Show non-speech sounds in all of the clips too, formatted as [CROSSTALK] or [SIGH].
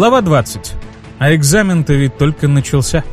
Глава 20. А экзамен-то ведь только начался.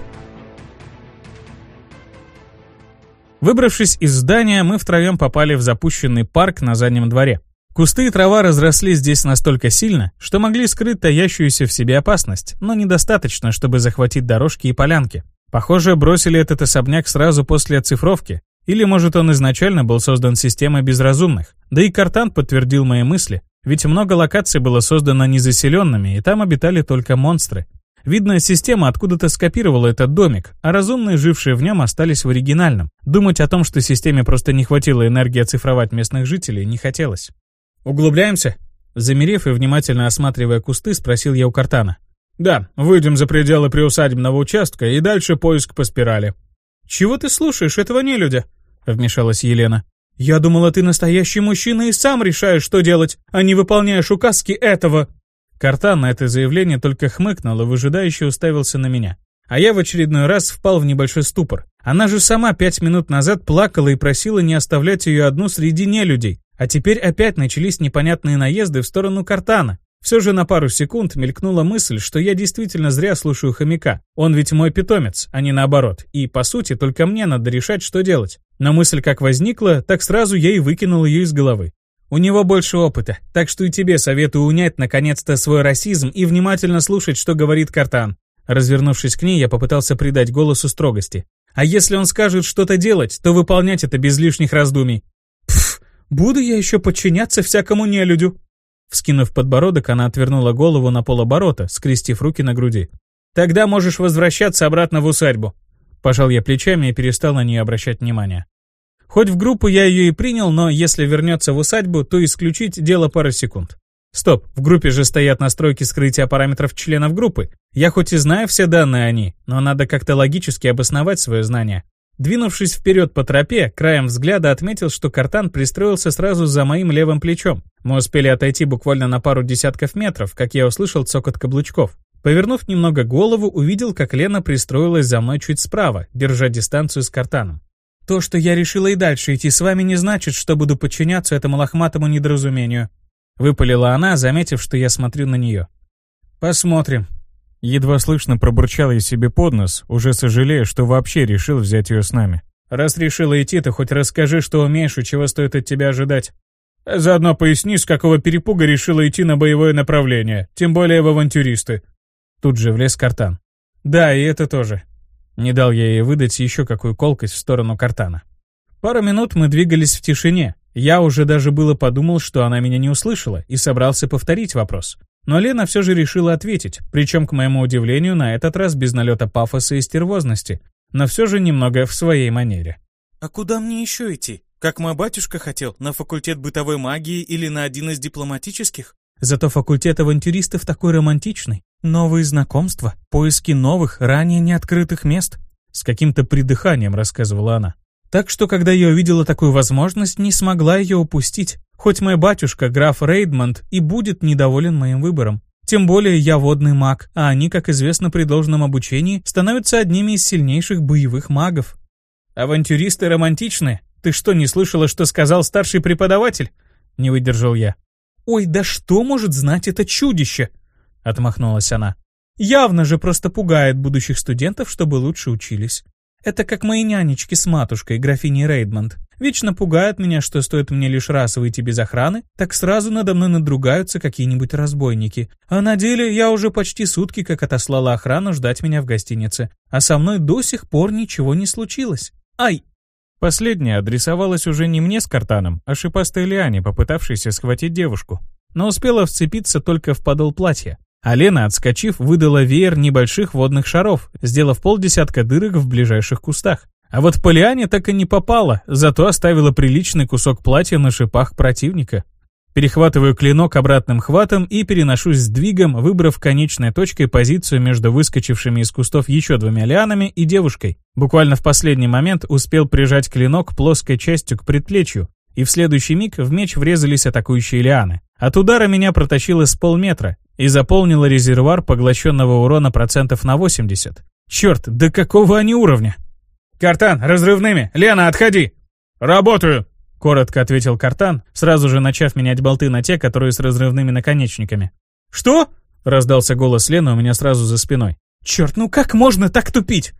Выбравшись из здания, мы втроем попали в запущенный парк на заднем дворе. Кусты и трава разросли здесь настолько сильно, что могли скрыть таящуюся в себе опасность, но недостаточно, чтобы захватить дорожки и полянки. Похоже, бросили этот особняк сразу после оцифровки, или, может, он изначально был создан системой безразумных. Да и Картан подтвердил мои мысли, ведь много локаций было создано незаселенными, и там обитали только монстры. Видно, система откуда-то скопировала этот домик, а разумные, жившие в нем, остались в оригинальном. Думать о том, что системе просто не хватило энергии оцифровать местных жителей, не хотелось. «Углубляемся?» Замерев и внимательно осматривая кусты, спросил я у Картана. «Да, выйдем за пределы приусадебного участка и дальше поиск по спирали». «Чего ты слушаешь этого нелюдя?» — вмешалась Елена. «Я думала, ты настоящий мужчина и сам решаешь, что делать, а не выполняешь указки этого». Картан на это заявление только хмыкнул и выжидающе уставился на меня. А я в очередной раз впал в небольшой ступор. Она же сама пять минут назад плакала и просила не оставлять ее одну среди нелюдей. А теперь опять начались непонятные наезды в сторону Картана. Все же на пару секунд мелькнула мысль, что я действительно зря слушаю хомяка. Он ведь мой питомец, а не наоборот. И, по сути, только мне надо решать, что делать. Но мысль как возникла, так сразу я и выкинул ее из головы. У него больше опыта, так что и тебе советую унять наконец-то свой расизм и внимательно слушать, что говорит Картан. Развернувшись к ней, я попытался придать голосу строгости. А если он скажет что-то делать, то выполнять это без лишних раздумий. Пф, буду я еще подчиняться всякому нелюдю. Вскинув подбородок, она отвернула голову на полоборота, скрестив руки на груди. «Тогда можешь возвращаться обратно в усадьбу». Пожал я плечами и перестал на нее обращать внимание. Хоть в группу я ее и принял, но если вернется в усадьбу, то исключить дело пары секунд. Стоп, в группе же стоят настройки скрытия параметров членов группы. Я хоть и знаю все данные о ней, но надо как-то логически обосновать свое знание. Двинувшись вперед по тропе, краем взгляда отметил, что картан пристроился сразу за моим левым плечом. Мы успели отойти буквально на пару десятков метров, как я услышал цокот каблучков. Повернув немного голову, увидел, как Лена пристроилась за мной чуть справа, держа дистанцию с картаном. То, что я решила и дальше идти с вами, не значит, что буду подчиняться этому лохматому недоразумению. Выпалила она, заметив, что я смотрю на нее. Посмотрим. Едва слышно пробурчал я себе под нос, уже сожалея, что вообще решил взять ее с нами. Раз решила идти, то хоть расскажи, что умеешь и чего стоит от тебя ожидать. Заодно поясни, с какого перепуга решила идти на боевое направление, тем более в авантюристы. Тут же влез картан. Да, и это тоже. Не дал я ей выдать еще какую колкость в сторону картана. Пару минут мы двигались в тишине. Я уже даже было подумал, что она меня не услышала, и собрался повторить вопрос. Но Лена все же решила ответить, причем, к моему удивлению, на этот раз без налета пафоса и стервозности, но все же немного в своей манере. «А куда мне еще идти? Как мой батюшка хотел, на факультет бытовой магии или на один из дипломатических?» Зато факультет авантюристов такой романтичный. Новые знакомства, поиски новых, ранее неоткрытых мест. С каким-то придыханием рассказывала она. Так что, когда я увидела такую возможность, не смогла ее упустить. Хоть мой батюшка, граф Рейдмонд, и будет недоволен моим выбором. Тем более я водный маг, а они, как известно при должном обучении, становятся одними из сильнейших боевых магов. «Авантюристы романтичны? Ты что, не слышала, что сказал старший преподаватель?» Не выдержал я. «Ой, да что может знать это чудище?» — отмахнулась она. «Явно же просто пугает будущих студентов, чтобы лучше учились. Это как мои нянечки с матушкой, графиней Рейдмонд. Вечно пугают меня, что стоит мне лишь раз выйти без охраны, так сразу надо мной надругаются какие-нибудь разбойники. А на деле я уже почти сутки как отослала охрану ждать меня в гостинице, а со мной до сих пор ничего не случилось. Ай!» Последняя адресовалась уже не мне с картаном, а шипастой Лиане, попытавшейся схватить девушку. Но успела вцепиться только в подол платья. А Лена, отскочив, выдала веер небольших водных шаров, сделав полдесятка дырок в ближайших кустах. А вот по так и не попала, зато оставила приличный кусок платья на шипах противника. Перехватываю клинок обратным хватом и переношусь сдвигом, выбрав конечной точкой позицию между выскочившими из кустов еще двумя лианами и девушкой. Буквально в последний момент успел прижать клинок плоской частью к предплечью, и в следующий миг в меч врезались атакующие лианы. От удара меня протащило с полметра и заполнило резервуар поглощенного урона процентов на 80. Черт, до какого они уровня? «Картан, разрывными! Лена, отходи!» «Работаю!» — коротко ответил Картан, сразу же начав менять болты на те, которые с разрывными наконечниками. «Что?» — Раздался голос Лены у меня сразу за спиной. «Черт, ну как можно так тупить?»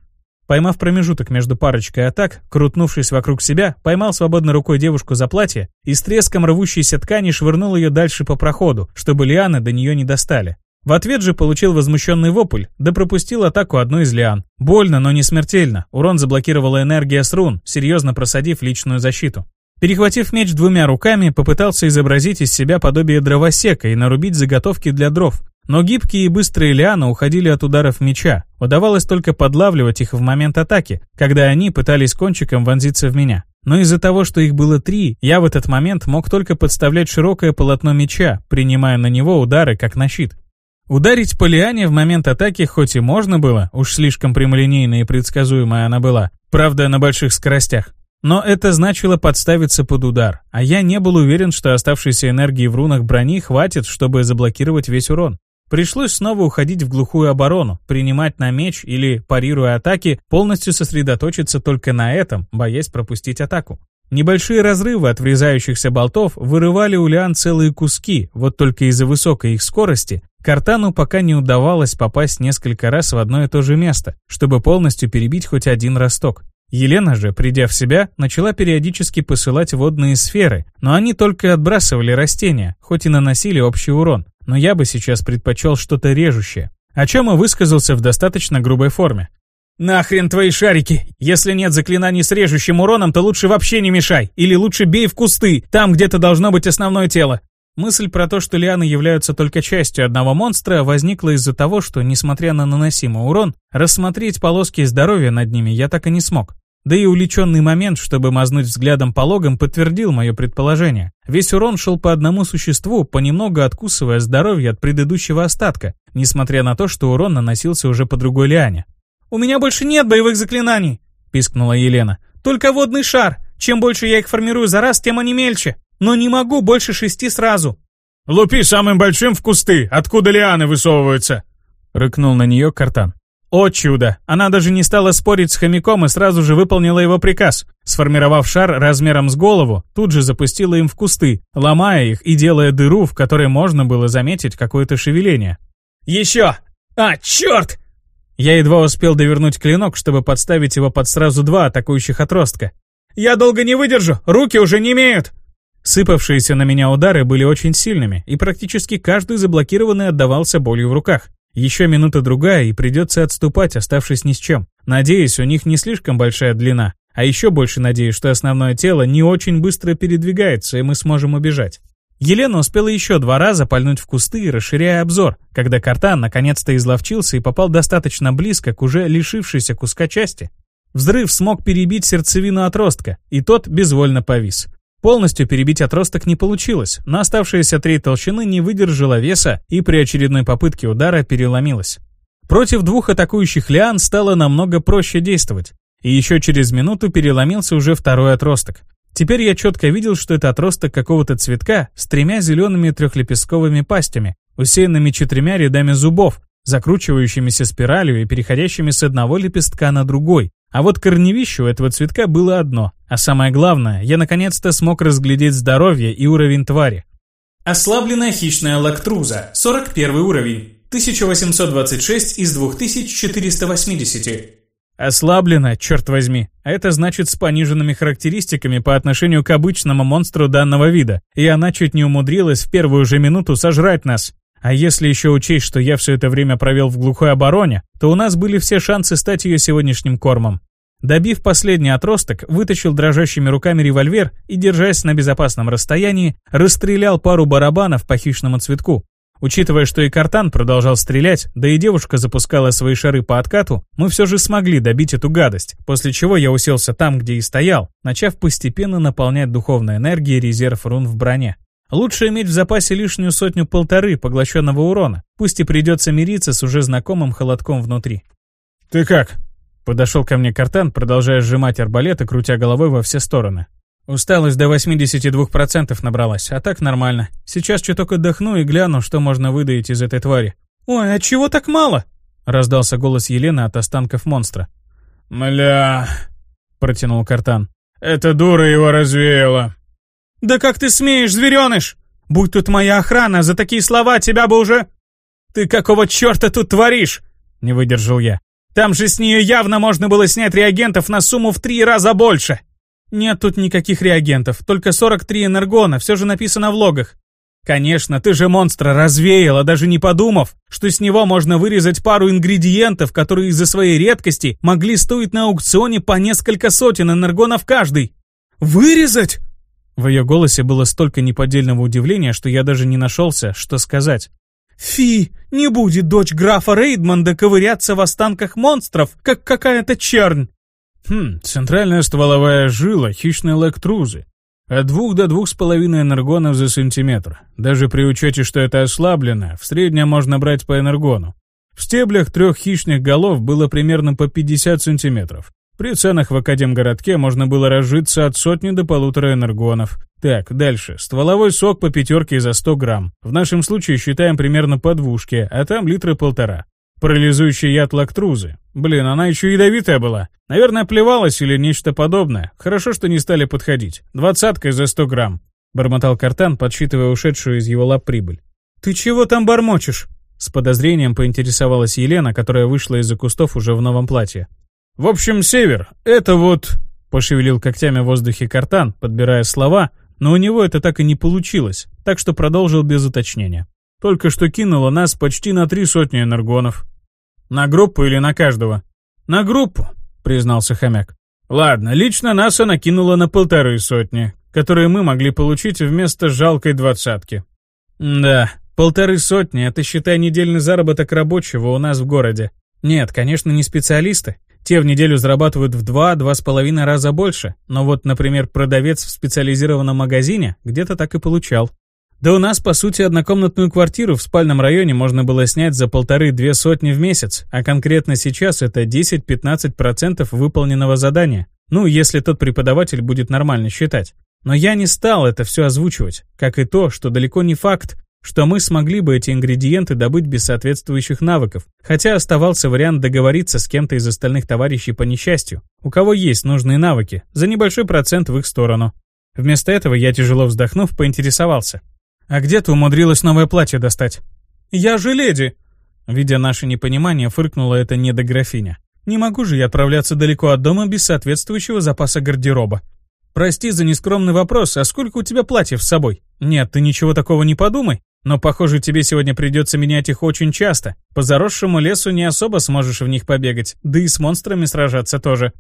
Поймав промежуток между парочкой атак, крутнувшись вокруг себя, поймал свободной рукой девушку за платье и с треском рвущейся ткани швырнул ее дальше по проходу, чтобы лианы до нее не достали. В ответ же получил возмущенный вопль, да пропустил атаку одной из лиан. Больно, но не смертельно. Урон заблокировала энергия с рун, серьезно просадив личную защиту. Перехватив меч двумя руками, попытался изобразить из себя подобие дровосека и нарубить заготовки для дров. Но гибкие и быстрые лианы уходили от ударов меча. Удавалось только подлавливать их в момент атаки, когда они пытались кончиком вонзиться в меня. Но из-за того, что их было три, я в этот момент мог только подставлять широкое полотно меча, принимая на него удары как на щит. Ударить по лиане в момент атаки хоть и можно было, уж слишком прямолинейная и предсказуемая она была, правда на больших скоростях. Но это значило подставиться под удар, а я не был уверен, что оставшейся энергии в рунах брони хватит, чтобы заблокировать весь урон. Пришлось снова уходить в глухую оборону, принимать на меч или, парируя атаки, полностью сосредоточиться только на этом, боясь пропустить атаку. Небольшие разрывы от врезающихся болтов вырывали у лиан целые куски, вот только из-за высокой их скорости Картану пока не удавалось попасть несколько раз в одно и то же место, чтобы полностью перебить хоть один росток. Елена же, придя в себя, начала периодически посылать водные сферы, но они только отбрасывали растения, хоть и наносили общий урон но я бы сейчас предпочел что-то режущее, о чем и высказался в достаточно грубой форме. «Нахрен твои шарики! Если нет заклинаний с режущим уроном, то лучше вообще не мешай, или лучше бей в кусты, там где-то должно быть основное тело». Мысль про то, что лианы являются только частью одного монстра, возникла из-за того, что, несмотря на наносимый урон, рассмотреть полоски здоровья над ними я так и не смог. Да и увлеченный момент, чтобы мазнуть взглядом по логам, подтвердил мое предположение. Весь урон шел по одному существу, понемногу откусывая здоровье от предыдущего остатка, несмотря на то, что урон наносился уже по другой лиане. «У меня больше нет боевых заклинаний!» — пискнула Елена. «Только водный шар! Чем больше я их формирую за раз, тем они мельче! Но не могу больше шести сразу!» «Лупи самым большим в кусты, откуда лианы высовываются!» — рыкнул на нее Картан. О чудо! Она даже не стала спорить с хомяком и сразу же выполнила его приказ. Сформировав шар размером с голову, тут же запустила им в кусты, ломая их и делая дыру, в которой можно было заметить какое-то шевеление. «Еще! А, черт!» Я едва успел довернуть клинок, чтобы подставить его под сразу два атакующих отростка. «Я долго не выдержу! Руки уже не имеют!» Сыпавшиеся на меня удары были очень сильными, и практически каждый заблокированный отдавался болью в руках. Еще минута-другая, и придется отступать, оставшись ни с чем. Надеюсь, у них не слишком большая длина. А еще больше надеюсь, что основное тело не очень быстро передвигается, и мы сможем убежать. Елена успела еще два раза пальнуть в кусты, расширяя обзор, когда Картан наконец-то изловчился и попал достаточно близко к уже лишившейся куска части. Взрыв смог перебить сердцевину отростка, и тот безвольно повис. Полностью перебить отросток не получилось, но оставшаяся треть толщины не выдержала веса и при очередной попытке удара переломилась. Против двух атакующих лиан стало намного проще действовать. И еще через минуту переломился уже второй отросток. Теперь я четко видел, что это отросток какого-то цветка с тремя зелеными трехлепестковыми пастями, усеянными четырьмя рядами зубов, закручивающимися спиралью и переходящими с одного лепестка на другой, а вот корневище у этого цветка было одно. А самое главное, я наконец-то смог разглядеть здоровье и уровень твари. Ослабленная хищная лактруза. 41 уровень. 1826 из 2480. Ослаблена, черт возьми. А это значит с пониженными характеристиками по отношению к обычному монстру данного вида. И она чуть не умудрилась в первую же минуту сожрать нас. А если еще учесть, что я все это время провел в глухой обороне, то у нас были все шансы стать ее сегодняшним кормом. Добив последний отросток, вытащил дрожащими руками револьвер и, держась на безопасном расстоянии, расстрелял пару барабанов по хищному цветку. Учитывая, что и Картан продолжал стрелять, да и девушка запускала свои шары по откату, мы все же смогли добить эту гадость, после чего я уселся там, где и стоял, начав постепенно наполнять духовной энергией резерв рун в броне. Лучше иметь в запасе лишнюю сотню-полторы поглощенного урона, пусть и придется мириться с уже знакомым холодком внутри. «Ты как?» Подошел ко мне Картан, продолжая сжимать арбалет и крутя головой во все стороны. Усталость до 82% набралась, а так нормально. Сейчас чуток отдохну и гляну, что можно выдаить из этой твари. «Ой, а чего так мало?» Раздался голос Елены от останков монстра. «Мля...» Протянул Картан. «Эта дура его развеяла». «Да как ты смеешь, звереныш? Будь тут моя охрана, за такие слова тебя бы уже...» «Ты какого черта тут творишь?» — не выдержал я. «Там же с нее явно можно было снять реагентов на сумму в три раза больше!» «Нет тут никаких реагентов, только 43 энергона, все же написано в логах». «Конечно, ты же монстра развеяла, даже не подумав, что с него можно вырезать пару ингредиентов, которые из-за своей редкости могли стоить на аукционе по несколько сотен энергонов каждый». «Вырезать?» В ее голосе было столько неподдельного удивления, что я даже не нашелся, что сказать. «Фи, не будет дочь графа Рейдмонда ковыряться в останках монстров, как какая-то чернь!» Хм, центральная стволовая жила хищной лектрузы. От двух до двух с половиной энергонов за сантиметр. Даже при учете, что это ослаблено, в среднем можно брать по энергону. В стеблях трех хищных голов было примерно по 50 сантиметров. При ценах в Академгородке можно было разжиться от сотни до полутора энергонов. Так, дальше. Стволовой сок по пятерке за 100 грамм. В нашем случае считаем примерно по двушке, а там литра полтора. Парализующий яд лактрузы. Блин, она еще ядовитая была. Наверное, плевалась или нечто подобное. Хорошо, что не стали подходить. Двадцатка за 100 грамм. Бормотал картан, подсчитывая ушедшую из его лап прибыль. «Ты чего там бормочешь?» С подозрением поинтересовалась Елена, которая вышла из-за кустов уже в новом платье. В общем, север — это вот...» Пошевелил когтями в воздухе картан, подбирая слова, но у него это так и не получилось, так что продолжил без уточнения. «Только что кинуло нас почти на три сотни энергонов». «На группу или на каждого?» «На группу», — признался хомяк. «Ладно, лично нас она кинула на полторы сотни, которые мы могли получить вместо жалкой двадцатки». «Да, полторы сотни — это, считай, недельный заработок рабочего у нас в городе. Нет, конечно, не специалисты, те в неделю зарабатывают в 2-2,5 раза больше, но вот, например, продавец в специализированном магазине где-то так и получал. Да у нас, по сути, однокомнатную квартиру в спальном районе можно было снять за полторы-две сотни в месяц, а конкретно сейчас это 10-15% выполненного задания. Ну, если тот преподаватель будет нормально считать. Но я не стал это все озвучивать, как и то, что далеко не факт, что мы смогли бы эти ингредиенты добыть без соответствующих навыков, хотя оставался вариант договориться с кем-то из остальных товарищей по несчастью, у кого есть нужные навыки, за небольшой процент в их сторону. Вместо этого я, тяжело вздохнув, поинтересовался. «А где ты умудрилась новое платье достать?» «Я же леди!» Видя наше непонимание, фыркнула эта недографиня. «Не могу же я отправляться далеко от дома без соответствующего запаса гардероба. Прости за нескромный вопрос, а сколько у тебя платьев с собой? Нет, ты ничего такого не подумай. Но, похоже, тебе сегодня придется менять их очень часто. По заросшему лесу не особо сможешь в них побегать, да и с монстрами сражаться тоже.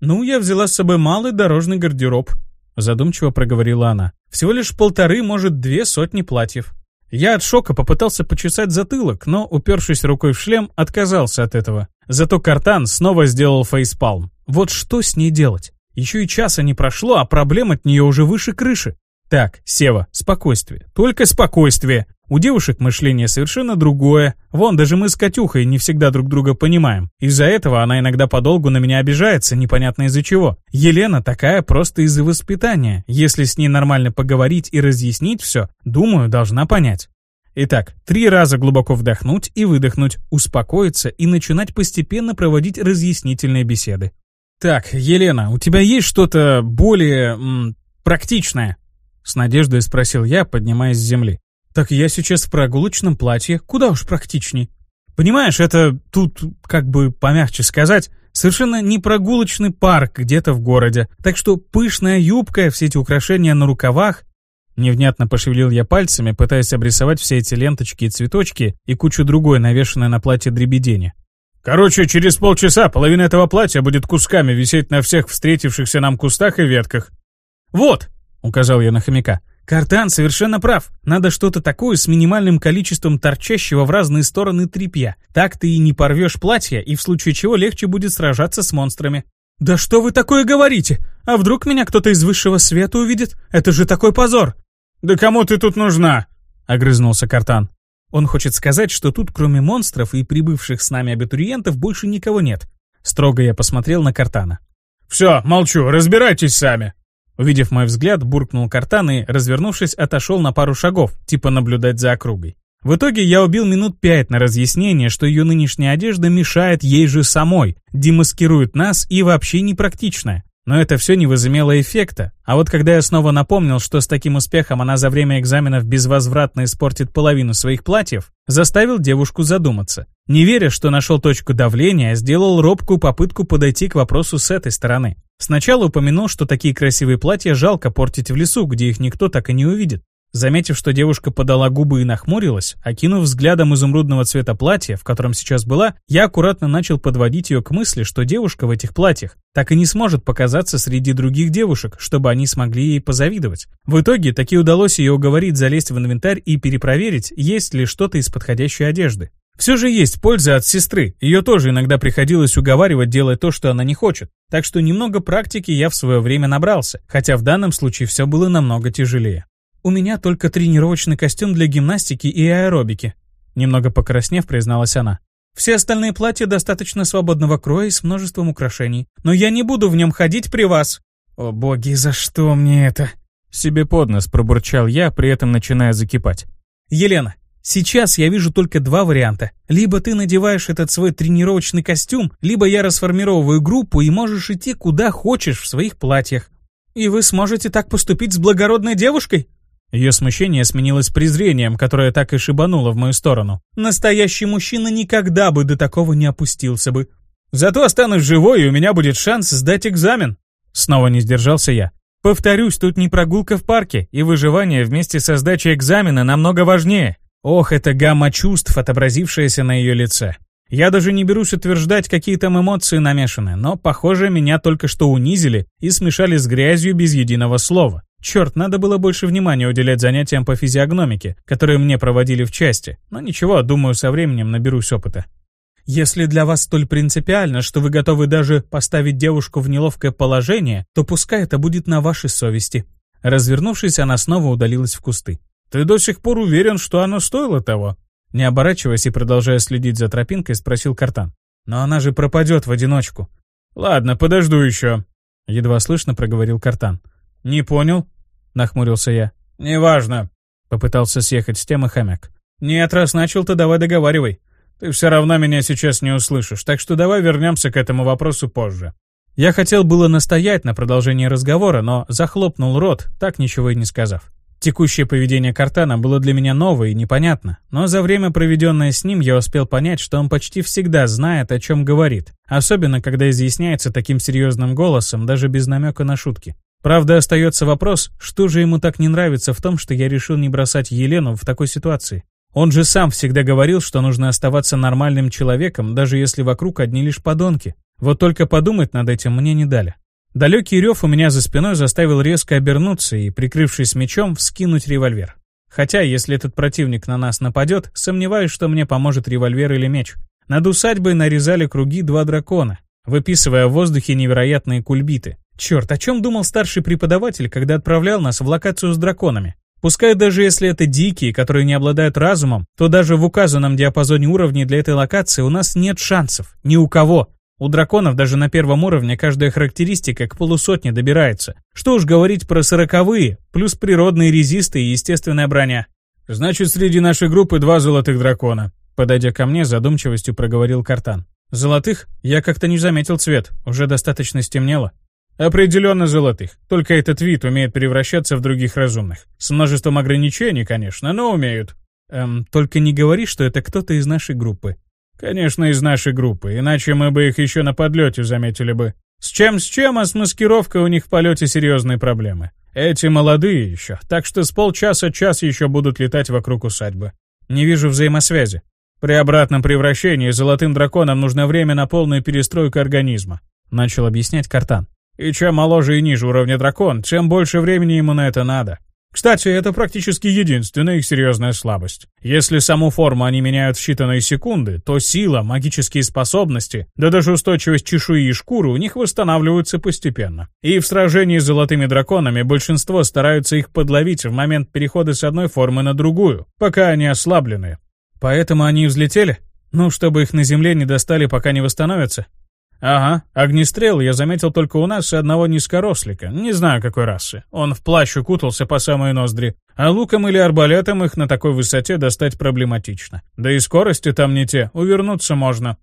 Ну, я взяла с собой малый дорожный гардероб. Задумчиво проговорила она. Всего лишь полторы, может, две сотни платьев. Я от шока попытался почесать затылок, но, упершись рукой в шлем, отказался от этого. Зато Картан снова сделал фейспалм. Вот что с ней делать? Еще и часа не прошло, а проблем от нее уже выше крыши. Так, Сева, спокойствие. Только спокойствие. У девушек мышление совершенно другое. Вон, даже мы с Катюхой не всегда друг друга понимаем. Из-за этого она иногда подолгу на меня обижается, непонятно из-за чего. Елена такая просто из-за воспитания. Если с ней нормально поговорить и разъяснить все, думаю, должна понять. Итак, три раза глубоко вдохнуть и выдохнуть, успокоиться и начинать постепенно проводить разъяснительные беседы. Так, Елена, у тебя есть что-то более м, практичное? С надеждой спросил я, поднимаясь с земли. «Так я сейчас в прогулочном платье, куда уж практичней». Понимаешь, это тут, как бы помягче сказать, совершенно не прогулочный парк где-то в городе. Так что пышная юбка, все эти украшения на рукавах... Невнятно пошевелил я пальцами, пытаясь обрисовать все эти ленточки и цветочки и кучу другой, навешанной на платье дребедени. «Короче, через полчаса половина этого платья будет кусками висеть на всех встретившихся нам кустах и ветках». «Вот!» указал я на хомяка. «Картан совершенно прав. Надо что-то такое с минимальным количеством торчащего в разные стороны тряпья. Так ты и не порвешь платье, и в случае чего легче будет сражаться с монстрами». «Да что вы такое говорите? А вдруг меня кто-то из высшего света увидит? Это же такой позор!» «Да кому ты тут нужна?» — огрызнулся Картан. Он хочет сказать, что тут кроме монстров и прибывших с нами абитуриентов больше никого нет. Строго я посмотрел на Картана. «Все, молчу, разбирайтесь сами!» Увидев мой взгляд, буркнул картан и, развернувшись, отошел на пару шагов, типа наблюдать за округой. В итоге я убил минут пять на разъяснение, что ее нынешняя одежда мешает ей же самой, демаскирует нас и вообще непрактичная. Но это все не возымело эффекта. А вот когда я снова напомнил, что с таким успехом она за время экзаменов безвозвратно испортит половину своих платьев, заставил девушку задуматься. Не веря, что нашел точку давления, сделал робкую попытку подойти к вопросу с этой стороны. Сначала упомянул, что такие красивые платья жалко портить в лесу, где их никто так и не увидит. Заметив, что девушка подала губы и нахмурилась, окинув взглядом изумрудного цвета платья, в котором сейчас была, я аккуратно начал подводить ее к мысли, что девушка в этих платьях так и не сможет показаться среди других девушек, чтобы они смогли ей позавидовать. В итоге таки удалось ее уговорить залезть в инвентарь и перепроверить, есть ли что-то из подходящей одежды. Все же есть польза от сестры, ее тоже иногда приходилось уговаривать делать то, что она не хочет. Так что немного практики я в свое время набрался, хотя в данном случае все было намного тяжелее. «У меня только тренировочный костюм для гимнастики и аэробики», немного покраснев, призналась она. «Все остальные платья достаточно свободного кроя и с множеством украшений. Но я не буду в нем ходить при вас». «О боги, за что мне это?» Себе под нос пробурчал я, при этом начиная закипать. «Елена, сейчас я вижу только два варианта. Либо ты надеваешь этот свой тренировочный костюм, либо я расформировываю группу и можешь идти куда хочешь в своих платьях. И вы сможете так поступить с благородной девушкой?» Ее смущение сменилось презрением, которое так и шибануло в мою сторону. Настоящий мужчина никогда бы до такого не опустился бы. Зато останусь живой, и у меня будет шанс сдать экзамен. Снова не сдержался я. Повторюсь, тут не прогулка в парке, и выживание вместе со сдачей экзамена намного важнее. Ох, это гамма чувств, отобразившаяся на ее лице. Я даже не берусь утверждать, какие там эмоции намешаны, но, похоже, меня только что унизили и смешали с грязью без единого слова. Черт, надо было больше внимания уделять занятиям по физиогномике, которые мне проводили в части. Но ничего, думаю, со временем наберусь опыта. Если для вас столь принципиально, что вы готовы даже поставить девушку в неловкое положение, то пускай это будет на вашей совести. Развернувшись, она снова удалилась в кусты. «Ты до сих пор уверен, что оно стоило того?» Не оборачиваясь и продолжая следить за тропинкой, спросил Картан. «Но она же пропадет в одиночку». «Ладно, подожду еще», — едва слышно проговорил Картан. «Не понял?» — нахмурился я. «Неважно», — попытался съехать с темы хомяк. «Нет, раз начал, то давай договаривай. Ты все равно меня сейчас не услышишь, так что давай вернемся к этому вопросу позже». Я хотел было настоять на продолжении разговора, но захлопнул рот, так ничего и не сказав. Текущее поведение Картана было для меня новое и непонятно, но за время, проведенное с ним, я успел понять, что он почти всегда знает, о чем говорит, особенно когда изъясняется таким серьезным голосом, даже без намека на шутки. Правда, остается вопрос, что же ему так не нравится в том, что я решил не бросать Елену в такой ситуации. Он же сам всегда говорил, что нужно оставаться нормальным человеком, даже если вокруг одни лишь подонки. Вот только подумать над этим мне не дали. Далекий рев у меня за спиной заставил резко обернуться и, прикрывшись мечом, вскинуть револьвер. Хотя, если этот противник на нас нападет, сомневаюсь, что мне поможет револьвер или меч. Над усадьбой нарезали круги два дракона, выписывая в воздухе невероятные кульбиты. Черт, о чем думал старший преподаватель, когда отправлял нас в локацию с драконами? Пускай даже если это дикие, которые не обладают разумом, то даже в указанном диапазоне уровней для этой локации у нас нет шансов. Ни у кого. У драконов даже на первом уровне каждая характеристика к полусотне добирается. Что уж говорить про сороковые, плюс природные резисты и естественная броня. Значит, среди нашей группы два золотых дракона. Подойдя ко мне, задумчивостью проговорил Картан. Золотых? Я как-то не заметил цвет, уже достаточно стемнело. Определенно золотых. Только этот вид умеет превращаться в других разумных. С множеством ограничений, конечно, но умеют. Эм, только не говори, что это кто-то из нашей группы. Конечно, из нашей группы, иначе мы бы их еще на подлете заметили бы. С чем с чем, а с маскировкой у них в полете серьезные проблемы. Эти молодые еще, так что с полчаса час еще будут летать вокруг усадьбы. Не вижу взаимосвязи. При обратном превращении золотым драконам нужно время на полную перестройку организма, начал объяснять Картан. И чем моложе и ниже уровня дракон, тем больше времени ему на это надо. Кстати, это практически единственная их серьезная слабость. Если саму форму они меняют в считанные секунды, то сила, магические способности, да даже устойчивость чешуи и шкуры у них восстанавливаются постепенно. И в сражении с золотыми драконами большинство стараются их подловить в момент перехода с одной формы на другую, пока они ослаблены. Поэтому они взлетели? Ну, чтобы их на земле не достали, пока не восстановятся? «Ага, огнестрел я заметил только у нас и одного низкорослика, не знаю какой расы. Он в плащ укутался по самые ноздри, а луком или арбалетом их на такой высоте достать проблематично. Да и скорости там не те, увернуться можно».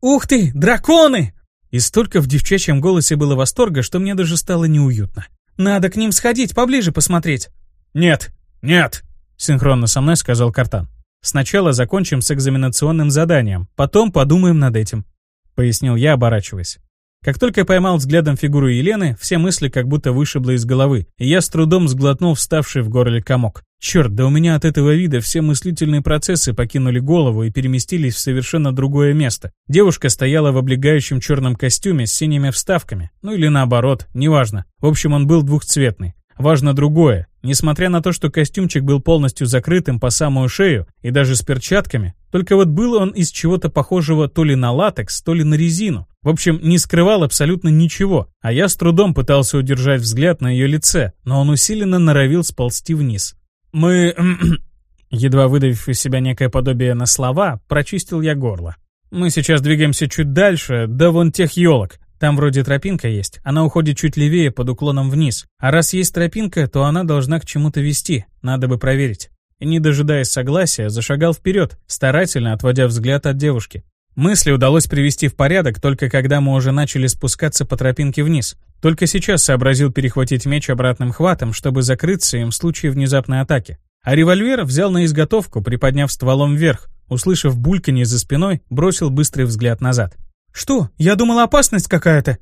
«Ух ты, драконы!» И столько в девчачьем голосе было восторга, что мне даже стало неуютно. «Надо к ним сходить, поближе посмотреть». «Нет, нет», — синхронно со мной сказал Картан. «Сначала закончим с экзаменационным заданием, потом подумаем над этим», — пояснил я, оборачиваясь. Как только поймал взглядом фигуру Елены, все мысли как будто вышибло из головы, и я с трудом сглотнул вставший в горле комок. Черт, да у меня от этого вида все мыслительные процессы покинули голову и переместились в совершенно другое место. Девушка стояла в облегающем черном костюме с синими вставками, ну или наоборот, неважно. В общем, он был двухцветный. Важно другое. Несмотря на то, что костюмчик был полностью закрытым по самую шею и даже с перчатками, только вот был он из чего-то похожего то ли на латекс, то ли на резину. В общем, не скрывал абсолютно ничего, а я с трудом пытался удержать взгляд на ее лице, но он усиленно норовил сползти вниз. «Мы...» [CLEARS THROAT] Едва выдавив из себя некое подобие на слова, прочистил я горло. «Мы сейчас двигаемся чуть дальше, до вон тех елок. Там вроде тропинка есть, она уходит чуть левее под уклоном вниз. А раз есть тропинка, то она должна к чему-то вести, надо бы проверить. И не дожидаясь согласия, зашагал вперед, старательно отводя взгляд от девушки. Мысли удалось привести в порядок только когда мы уже начали спускаться по тропинке вниз. Только сейчас сообразил перехватить меч обратным хватом, чтобы закрыться им в случае внезапной атаки. А револьвер взял на изготовку, приподняв стволом вверх. Услышав бульканье за спиной, бросил быстрый взгляд назад. «Что? Я думал, опасность какая-то!»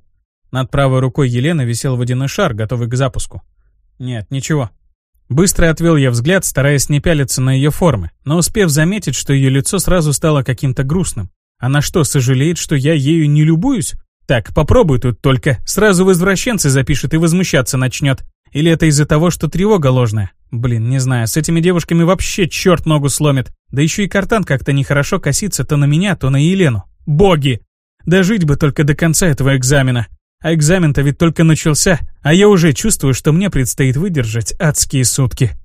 Над правой рукой Елены висел водяной шар, готовый к запуску. «Нет, ничего». Быстро отвел я взгляд, стараясь не пялиться на ее формы, но успев заметить, что ее лицо сразу стало каким-то грустным. Она что, сожалеет, что я ею не любуюсь? Так, попробуй тут только. Сразу в извращенцы запишет и возмущаться начнет. Или это из-за того, что тревога ложная? Блин, не знаю, с этими девушками вообще черт ногу сломит. Да еще и картан как-то нехорошо косится то на меня, то на Елену. Боги! Дожить бы только до конца этого экзамена. А экзамен-то ведь только начался, а я уже чувствую, что мне предстоит выдержать адские сутки.